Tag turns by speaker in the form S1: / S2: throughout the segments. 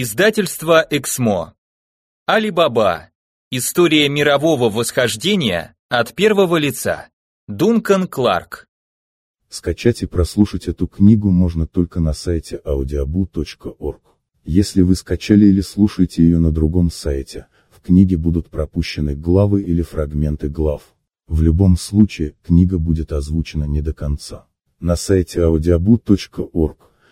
S1: Издательство Эксмо. Алибаба. История мирового восхождения от первого лица. Дункан Кларк.
S2: Скачать и прослушать эту книгу можно только на сайте audiobu.org. Если вы скачали или слушаете ее на другом сайте, в книге будут пропущены главы или фрагменты глав. В любом случае, книга будет озвучена не до конца. На сайте audiobu.org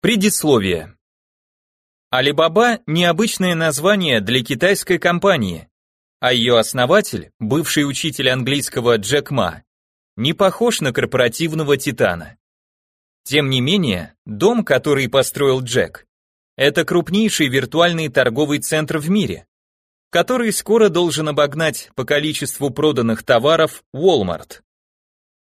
S1: Предисловие. Алибаба – необычное название для китайской компании, а ее основатель, бывший учитель английского Джек Ма, не похож на корпоративного титана. Тем не менее, дом, который построил Джек, это крупнейший виртуальный торговый центр в мире, который скоро должен обогнать по количеству проданных товаров Walmart.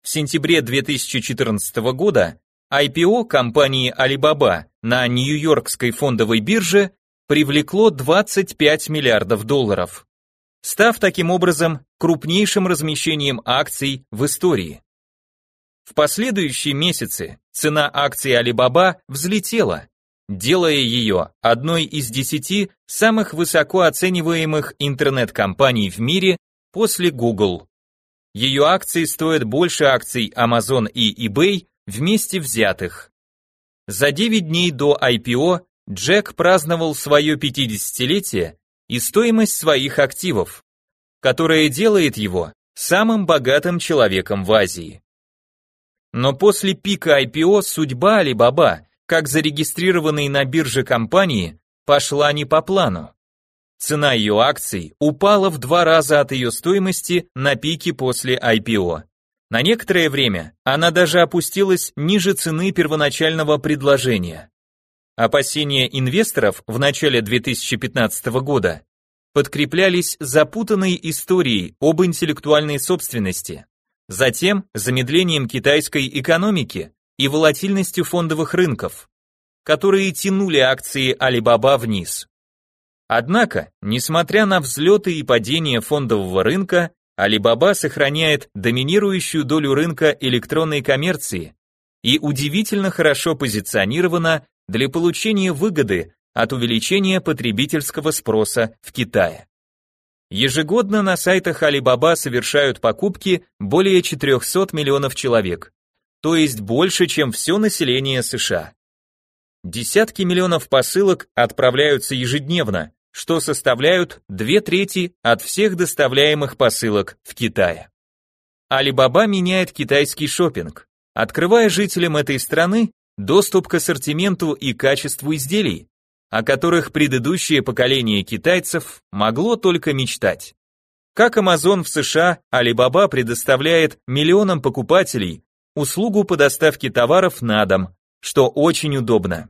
S1: В сентябре 2014 года IPO компании Alibaba на Нью-Йоркской фондовой бирже привлекло 25 миллиардов долларов став таким образом крупнейшим размещением акций в истории. В последующие месяцы цена акций Alibaba взлетела, делая ее одной из десяти самых высоко оцениваемых интернет-компаний в мире после Google. Ее акции стоят больше акций Amazon и eBay вместе взятых. За 9 дней до IPO Джек праздновал свое 50-летие и стоимость своих активов, которая делает его самым богатым человеком в Азии. Но после пика IPO судьба Alibaba, как зарегистрированной на бирже компании, пошла не по плану. Цена ее акций упала в два раза от ее стоимости на пике после IPO. На некоторое время она даже опустилась ниже цены первоначального предложения. Опасения инвесторов в начале 2015 года подкреплялись запутанной историей об интеллектуальной собственности, затем замедлением китайской экономики и волатильностью фондовых рынков, которые тянули акции Alibaba вниз. Однако, несмотря на взлеты и падения фондового рынка, Alibaba сохраняет доминирующую долю рынка электронной коммерции и удивительно хорошо позиционирована для получения выгоды от увеличения потребительского спроса в Китае. Ежегодно на сайтах Alibaba совершают покупки более 400 миллионов человек, то есть больше, чем все население США. Десятки миллионов посылок отправляются ежедневно, что составляют две трети от всех доставляемых посылок в Китае. Alibaba меняет китайский шопинг, открывая жителям этой страны доступ к ассортименту и качеству изделий, о которых предыдущее поколение китайцев могло только мечтать. Как Amazon в США, Alibaba предоставляет миллионам покупателей услугу по доставке товаров на дом, что очень удобно.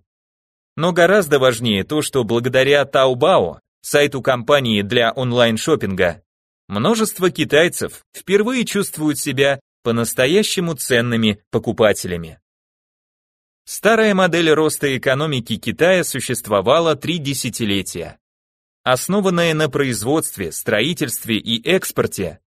S1: Но гораздо важнее то, что благодаря Taobao, сайту компании для онлайн-шоппинга, множество китайцев впервые чувствуют себя по-настоящему ценными покупателями. Старая модель роста экономики Китая существовала три десятилетия. Основанная на производстве, строительстве и экспорте,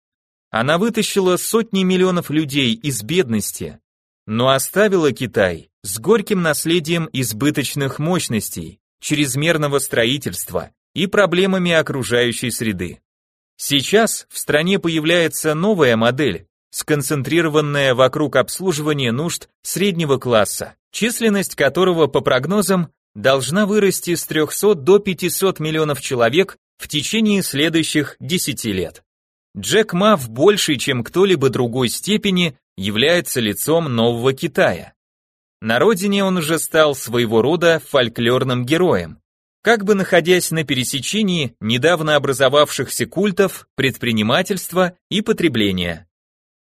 S1: она вытащила сотни миллионов людей из бедности, но оставила Китай с горьким наследием избыточных мощностей, чрезмерного строительства и проблемами окружающей среды. Сейчас в стране появляется новая модель, сконцентрированная вокруг обслуживания нужд среднего класса, численность которого, по прогнозам, должна вырасти с 300 до 500 миллионов человек в течение следующих 10 лет. Джек Ма в большей, чем кто-либо другой степени, является лицом нового Китая. На родине он уже стал своего рода фольклорным героем, как бы находясь на пересечении недавно образовавшихся культов, предпринимательства и потребления.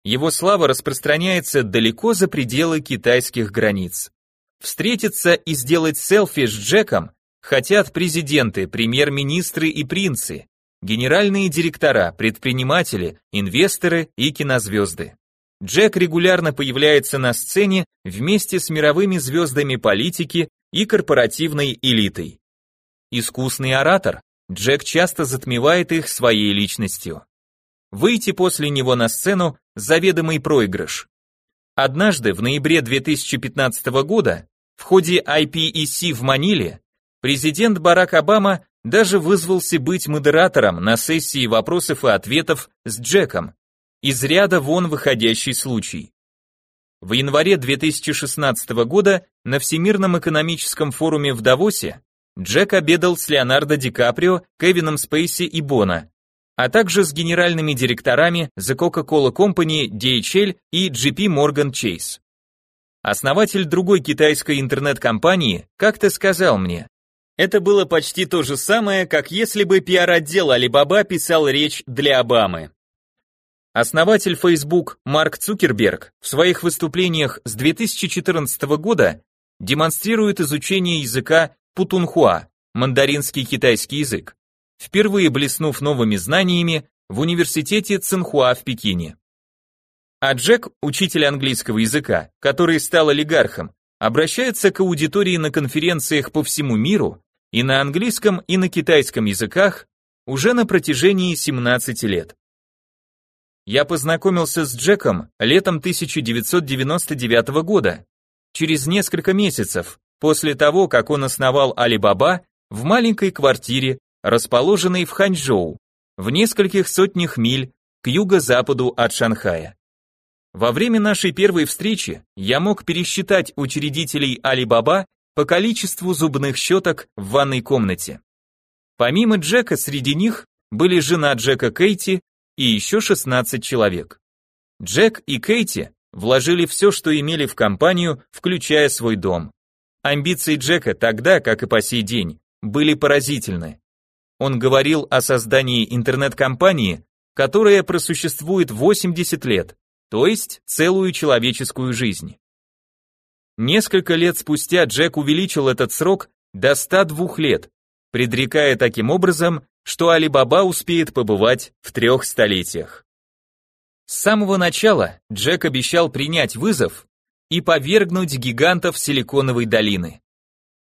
S1: Его слава распространяется далеко за пределы китайских границ. Встретиться и сделать селфи с Джеком хотят президенты, премьер-министры и принцы, генеральные директора, предприниматели, инвесторы и кинозвезды. Джек регулярно появляется на сцене вместе с мировыми звездами политики и корпоративной элитой. Искусный оратор, Джек часто затмевает их своей личностью. Выйти после него на сцену – заведомый проигрыш. Однажды, в ноябре 2015 года, в ходе IPEC в Маниле, президент Барак Обама даже вызвался быть модератором на сессии вопросов и ответов с Джеком. Из ряда вон выходящий случай. В январе 2016 года на Всемирном экономическом форуме в Давосе Джек обедал с Леонардо Ди Каприо, Кевином Спейси и Бона, а также с генеральными директорами The Coca-Cola Company, DHL и JP Morgan Chase. Основатель другой китайской интернет-компании как-то сказал мне, это было почти то же самое, как если бы пиар-отдел Alibaba писал речь для Обамы. Основатель Facebook Марк Цукерберг в своих выступлениях с 2014 года демонстрирует изучение языка путунхуа, мандаринский китайский язык, впервые блеснув новыми знаниями в университете Цинхуа в Пекине. А Джек, учитель английского языка, который стал олигархом, обращается к аудитории на конференциях по всему миру и на английском, и на китайском языках уже на протяжении 17 лет. Я познакомился с Джеком летом 1999 года, через несколько месяцев после того, как он основал Alibaba в маленькой квартире, расположенной в Ханчжоу, в нескольких сотнях миль к юго-западу от Шанхая. Во время нашей первой встречи я мог пересчитать учредителей Alibaba по количеству зубных щеток в ванной комнате. Помимо Джека среди них были жена Джека Кейти и еще 16 человек. Джек и Кейти вложили все, что имели в компанию, включая свой дом. Амбиции Джека тогда, как и по сей день, были поразительны. Он говорил о создании интернет-компании, которая просуществует 80 лет, то есть целую человеческую жизнь. Несколько лет спустя Джек увеличил этот срок до 102 лет, предрекая таким образом, что Алибаба успеет побывать в трех столетиях. С самого начала Джек обещал принять вызов и повергнуть гигантов Силиконовой долины.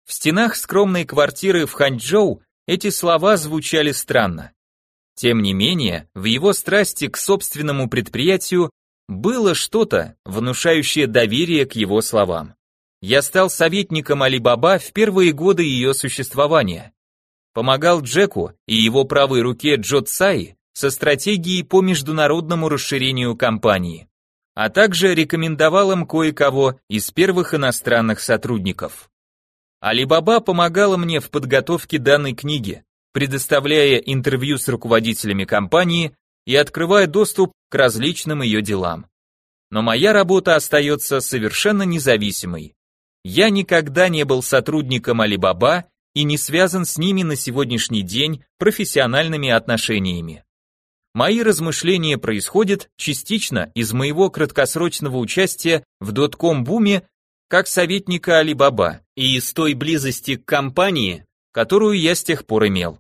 S1: В стенах скромной квартиры в Ханчжоу эти слова звучали странно. Тем не менее, в его страсти к собственному предприятию было что-то, внушающее доверие к его словам. Я стал советником Алибаба в первые годы ее существования. Помогал Джеку и его правой руке Джо Цай со стратегией по международному расширению компании, а также рекомендовал им кое-кого из первых иностранных сотрудников. Алибаба помогала мне в подготовке данной книги, предоставляя интервью с руководителями компании и открывая доступ к различным ее делам. Но моя работа остается совершенно независимой. Я никогда не был сотрудником Alibaba и не связан с ними на сегодняшний день профессиональными отношениями. Мои размышления происходят частично из моего краткосрочного участия в дотком-буме как советника Alibaba и из той близости к компании, которую я с тех пор имел.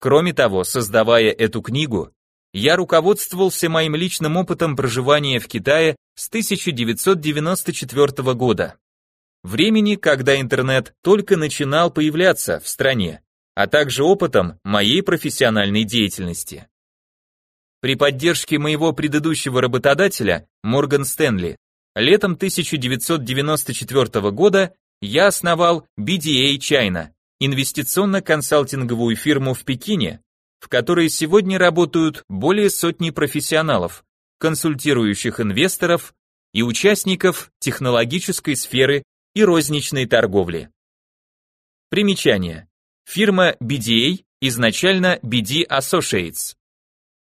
S1: Кроме того, создавая эту книгу, я руководствовался моим личным опытом проживания в Китае с 1994 года. Времени, когда интернет только начинал появляться в стране, а также опытом моей профессиональной деятельности. При поддержке моего предыдущего работодателя, Морган Стэнли, летом 1994 года я основал BDA China, инвестиционно-консалтинговую фирму в Пекине, в которой сегодня работают более сотни профессионалов, консультирующих инвесторов и участников технологической сферы и розничной торговли. Примечание. Фирма BDA изначально BD Associates.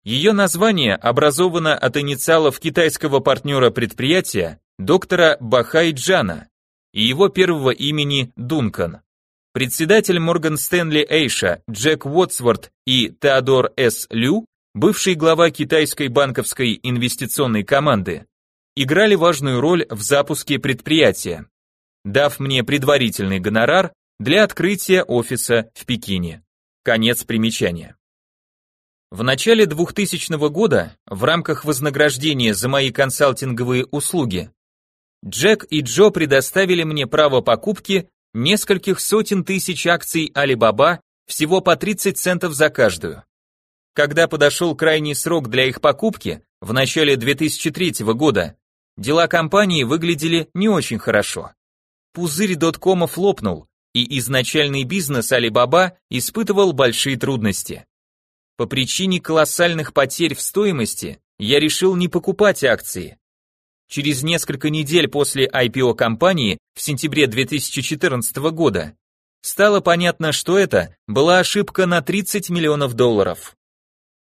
S1: Ее название образовано от инициалов китайского партнера предприятия доктора Бахай Джана и его первого имени Дункан. Председатель Морган Стэнли Эйша, Джек Уотсворт и Теодор С. Лю, бывший глава китайской банковской инвестиционной команды, играли важную роль в запуске предприятия. Дав мне предварительный гонорар, для открытия офиса в Пекине. Конец примечания. В начале 2000 года, в рамках вознаграждения за мои консалтинговые услуги, Джек и Джо предоставили мне право покупки нескольких сотен тысяч акций Alibaba всего по 30 центов за каждую. Когда подошел крайний срок для их покупки, в начале 2003 года, дела компании выглядели не очень хорошо. Пузырь доткомов лопнул, и изначальный бизнес Alibaba испытывал большие трудности. По причине колоссальных потерь в стоимости я решил не покупать акции. Через несколько недель после IPO компании в сентябре 2014 года стало понятно, что это была ошибка на 30 миллионов долларов.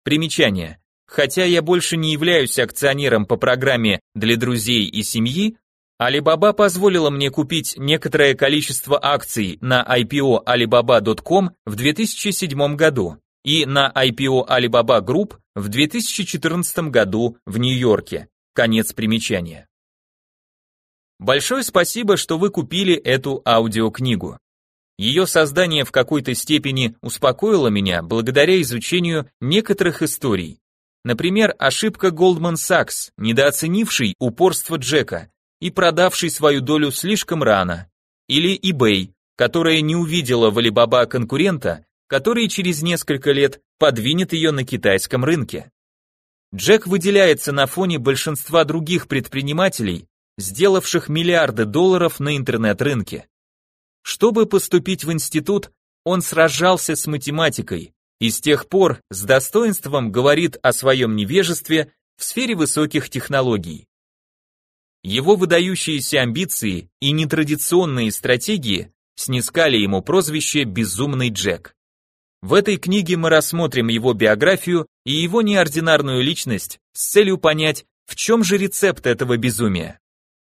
S1: Примечание. Хотя я больше не являюсь акционером по программе для друзей и семьи, Alibaba позволила мне купить некоторое количество акций на IPO alibaba.com в 2007 году и на IPO Alibaba Group в 2014 году в Нью-Йорке. Конец примечания. Большое спасибо, что вы купили эту аудиокнигу. Ее создание в какой-то степени успокоило меня благодаря изучению некоторых историй. Например, ошибка Goldman Sachs, недооценивший упорство Джека и продавший свою долю слишком рано. Или eBay, которая не увидела в Alibaba конкурента который через несколько лет подвинет ее на китайском рынке. Джек выделяется на фоне большинства других предпринимателей, сделавших миллиарды долларов на интернет-рынке. Чтобы поступить в институт, он сражался с математикой и с тех пор с достоинством говорит о своем невежестве в сфере высоких технологий. Его выдающиеся амбиции и нетрадиционные стратегии снискали ему прозвище «Безумный Джек». В этой книге мы рассмотрим его биографию и его неординарную личность с целью понять, в чем же рецепт этого безумия.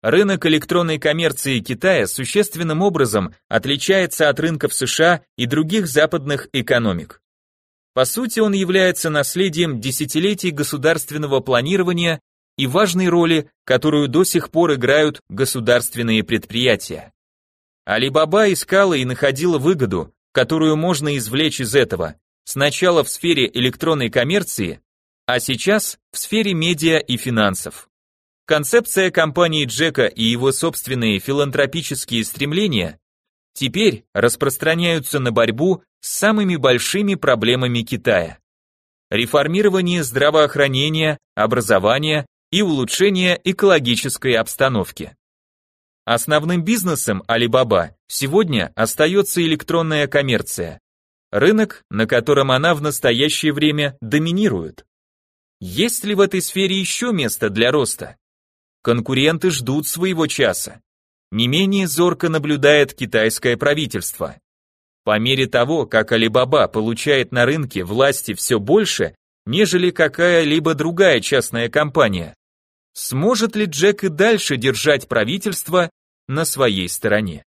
S1: Рынок электронной коммерции Китая существенным образом отличается от рынков США и других западных экономик. По сути, он является наследием десятилетий государственного планирования и важной роли, которую до сих пор играют государственные предприятия. Алибаба искала и находила выгоду, которую можно извлечь из этого, сначала в сфере электронной коммерции, а сейчас в сфере медиа и финансов. Концепция компании Джека и его собственные филантропические стремления теперь распространяются на борьбу с самыми большими проблемами Китая. Реформирование здравоохранения, образования и улучшение экологической обстановки. Основным бизнесом Alibaba сегодня остается электронная коммерция. Рынок, на котором она в настоящее время доминирует. Есть ли в этой сфере еще место для роста? Конкуренты ждут своего часа. Не менее зорко наблюдает китайское правительство. По мере того, как Alibaba получает на рынке власти все больше, нежели какая-либо другая частная компания, Сможет ли Джек и дальше держать правительство на своей стороне?